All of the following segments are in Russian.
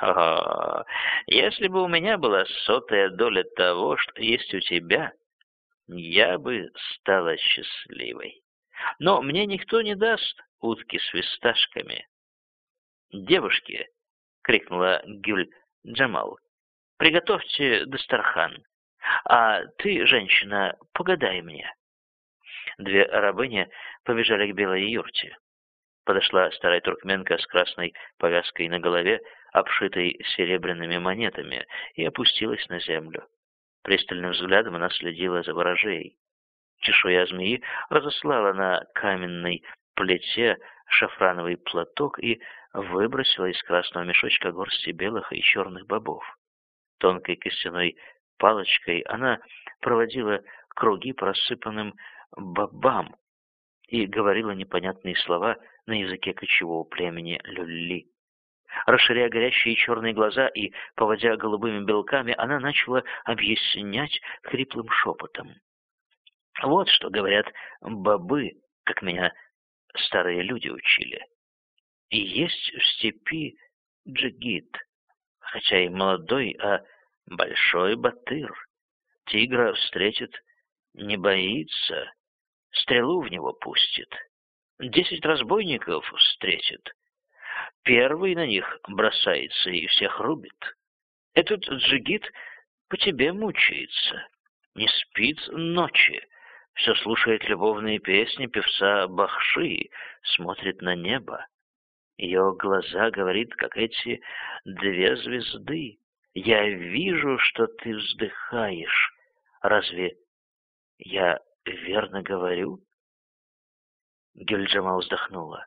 О, если бы у меня была сотая доля того, что есть у тебя, я бы стала счастливой. Но мне никто не даст утки с фисташками. «Девушки!» — крикнула Гюль Джамал. «Приготовьте дастархан. А ты, женщина, погадай мне». Две рабыни побежали к белой юрте. Подошла старая туркменка с красной повязкой на голове, обшитой серебряными монетами, и опустилась на землю. Пристальным взглядом она следила за ворожей. Чешуя змеи разослала на каменной плите шафрановый платок и выбросила из красного мешочка горсти белых и черных бобов. Тонкой костяной палочкой она проводила круги по рассыпанным бобам и говорила непонятные слова на языке кочевого племени люлли. Расширяя горящие черные глаза и поводя голубыми белками, она начала объяснять хриплым шепотом. Вот что говорят бобы, как меня старые люди учили. И есть в степи джигит, хотя и молодой, а большой батыр. Тигра встретит, не боится, стрелу в него пустит. Десять разбойников встретит. Первый на них бросается и всех рубит. Этот джигит по тебе мучается, не спит ночи, все слушает любовные песни певца Бахши, смотрит на небо. Ее глаза говорит, как эти две звезды. Я вижу, что ты вздыхаешь. Разве я верно говорю? Гюльджама вздохнула.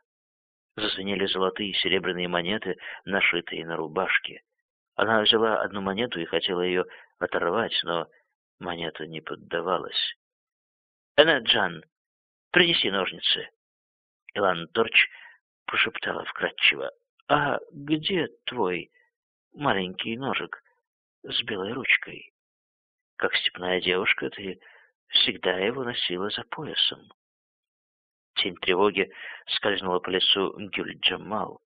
Зазвенели золотые и серебряные монеты, нашитые на рубашке. Она взяла одну монету и хотела ее оторвать, но монета не поддавалась. «Энеджан, принеси ножницы». Илан Торч прошептала вкратчиво. «А где твой маленький ножик с белой ручкой? Как степная девушка, ты всегда его носила за поясом». Тень тревоги скользнула по лицу Гюль-Джамал.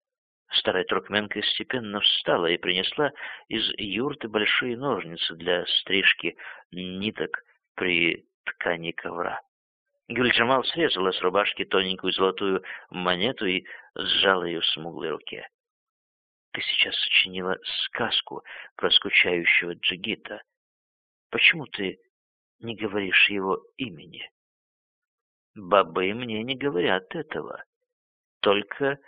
Старая туркменка степенно встала и принесла из юрты большие ножницы для стрижки ниток при ткани ковра. Гюльджамал срезала с рубашки тоненькую золотую монету и сжала ее в смуглой руке. «Ты сейчас сочинила сказку про скучающего джигита. Почему ты не говоришь его имени?» «Бабы мне не говорят этого. Только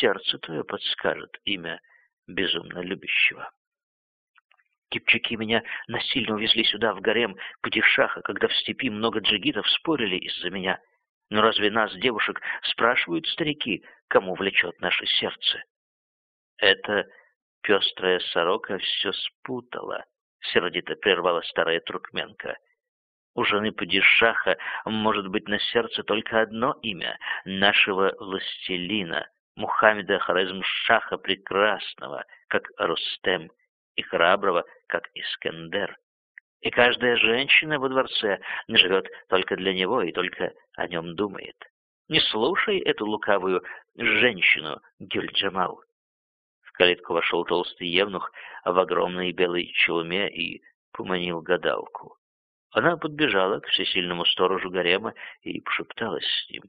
сердце твое подскажет имя безумно любящего». Кипчаки меня насильно увезли сюда, в гарем Падишаха, когда в степи много джигитов спорили из-за меня. Но разве нас, девушек, спрашивают старики, кому влечет наше сердце? Это пестрая сорока все спутала, — сердито прервала старая туркменка. У жены Падишаха может быть на сердце только одно имя — нашего властелина, Мухаммеда Хорезмшаха Прекрасного, как Рустем и храброго, как Искандер. И каждая женщина во дворце живет только для него и только о нем думает. Не слушай эту лукавую женщину, Гюльджамал. В калитку вошел толстый евнух в огромной белой челме и поманил гадалку. Она подбежала к всесильному сторожу гарема и пошепталась с ним.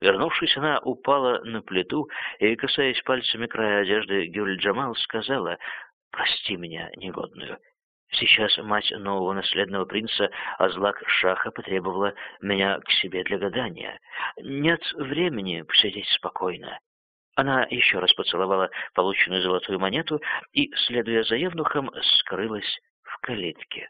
Вернувшись, она упала на плиту и, касаясь пальцами края одежды, Гюль-Джамал сказала, Прости меня, негодную. Сейчас мать нового наследного принца Азлак Шаха потребовала меня к себе для гадания. Нет времени посидеть спокойно. Она еще раз поцеловала полученную золотую монету и, следуя за евнухом, скрылась в калитке.